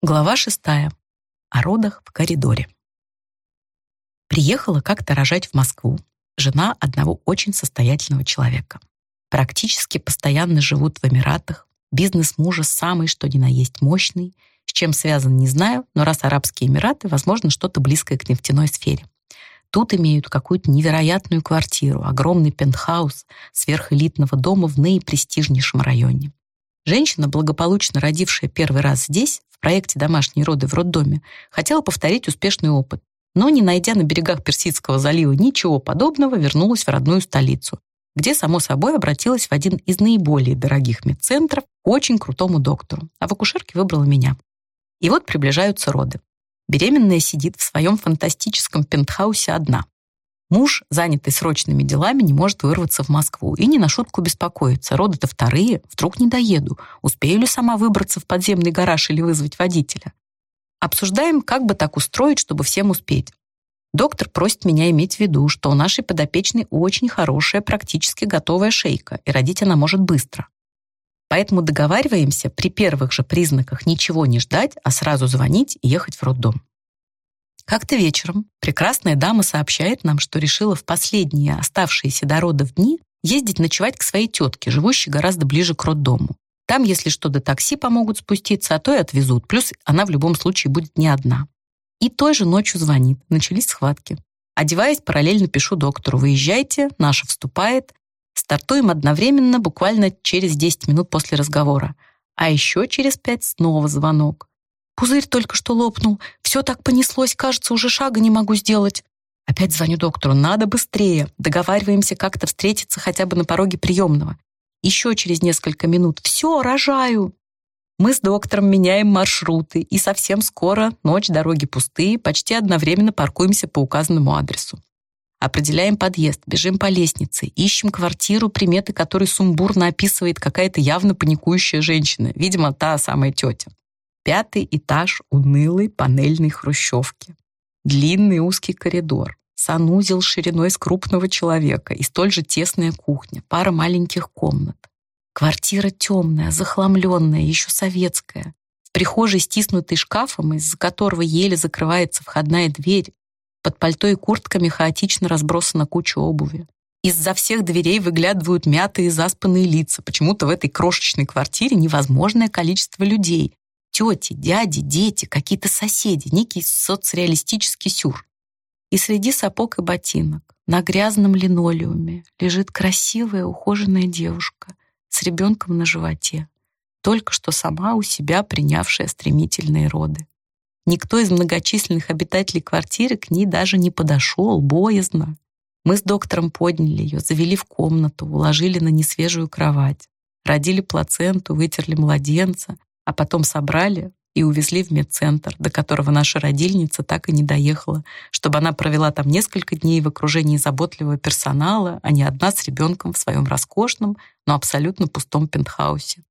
Глава шестая. О родах в коридоре. Приехала как-то рожать в Москву жена одного очень состоятельного человека. Практически постоянно живут в Эмиратах. Бизнес мужа самый, что ни на есть, мощный. С чем связан, не знаю, но раз Арабские Эмираты, возможно, что-то близкое к нефтяной сфере. Тут имеют какую-то невероятную квартиру, огромный пентхаус сверхэлитного дома в наипрестижнейшем районе. Женщина, благополучно родившая первый раз здесь, в проекте «Домашние роды в роддоме», хотела повторить успешный опыт, но, не найдя на берегах Персидского залива ничего подобного, вернулась в родную столицу, где, само собой, обратилась в один из наиболее дорогих медцентров к очень крутому доктору, а в акушерке выбрала меня. И вот приближаются роды. Беременная сидит в своем фантастическом пентхаусе одна. Муж, занятый срочными делами, не может вырваться в Москву и не на шутку беспокоится. Роды-то вторые, вдруг не доеду. Успею ли сама выбраться в подземный гараж или вызвать водителя? Обсуждаем, как бы так устроить, чтобы всем успеть. Доктор просит меня иметь в виду, что у нашей подопечной очень хорошая, практически готовая шейка, и родить она может быстро. Поэтому договариваемся при первых же признаках ничего не ждать, а сразу звонить и ехать в роддом. Как-то вечером прекрасная дама сообщает нам, что решила в последние оставшиеся до родов дни ездить ночевать к своей тетке, живущей гораздо ближе к роддому. Там, если что, до такси помогут спуститься, а то и отвезут. Плюс она в любом случае будет не одна. И той же ночью звонит. Начались схватки. Одеваясь, параллельно пишу доктору. «Выезжайте, наша вступает». Стартуем одновременно, буквально через 10 минут после разговора. А еще через 5 снова звонок. Пузырь только что лопнул. Все так понеслось, кажется, уже шага не могу сделать. Опять звоню доктору. Надо быстрее. Договариваемся как-то встретиться хотя бы на пороге приемного. Еще через несколько минут. Все, рожаю. Мы с доктором меняем маршруты, и совсем скоро, ночь, дороги пустые, почти одновременно паркуемся по указанному адресу. Определяем подъезд, бежим по лестнице, ищем квартиру, приметы которой сумбурно описывает какая-то явно паникующая женщина, видимо, та самая тетя. Пятый этаж унылой панельной хрущевки. Длинный узкий коридор. Санузел шириной с крупного человека и столь же тесная кухня, пара маленьких комнат. Квартира темная, захламленная, еще советская. В прихожей стиснутый шкафом, из-за которого еле закрывается входная дверь. Под пальто и куртками хаотично разбросана куча обуви. Из-за всех дверей выглядывают мятые заспанные лица. Почему-то в этой крошечной квартире невозможное количество людей, тети, дяди, дети, какие-то соседи, некий соцреалистический сюр. И среди сапог и ботинок на грязном линолеуме лежит красивая ухоженная девушка с ребенком на животе, только что сама у себя принявшая стремительные роды. Никто из многочисленных обитателей квартиры к ней даже не подошел, боязно. Мы с доктором подняли ее, завели в комнату, уложили на несвежую кровать, родили плаценту, вытерли младенца, а потом собрали и увезли в медцентр, до которого наша родильница так и не доехала, чтобы она провела там несколько дней в окружении заботливого персонала, а не одна с ребенком в своем роскошном, но абсолютно пустом пентхаусе.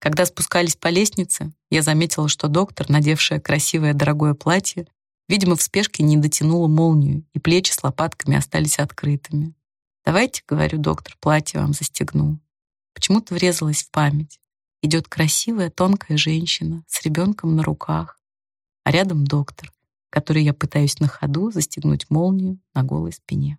Когда спускались по лестнице, я заметила, что доктор, надевшая красивое дорогое платье, видимо, в спешке не дотянула молнию, и плечи с лопатками остались открытыми. «Давайте, — говорю, доктор, — платье вам застегну». Почему-то врезалась в память идет красивая тонкая женщина с ребенком на руках, а рядом доктор, который я пытаюсь на ходу застегнуть молнию на голой спине.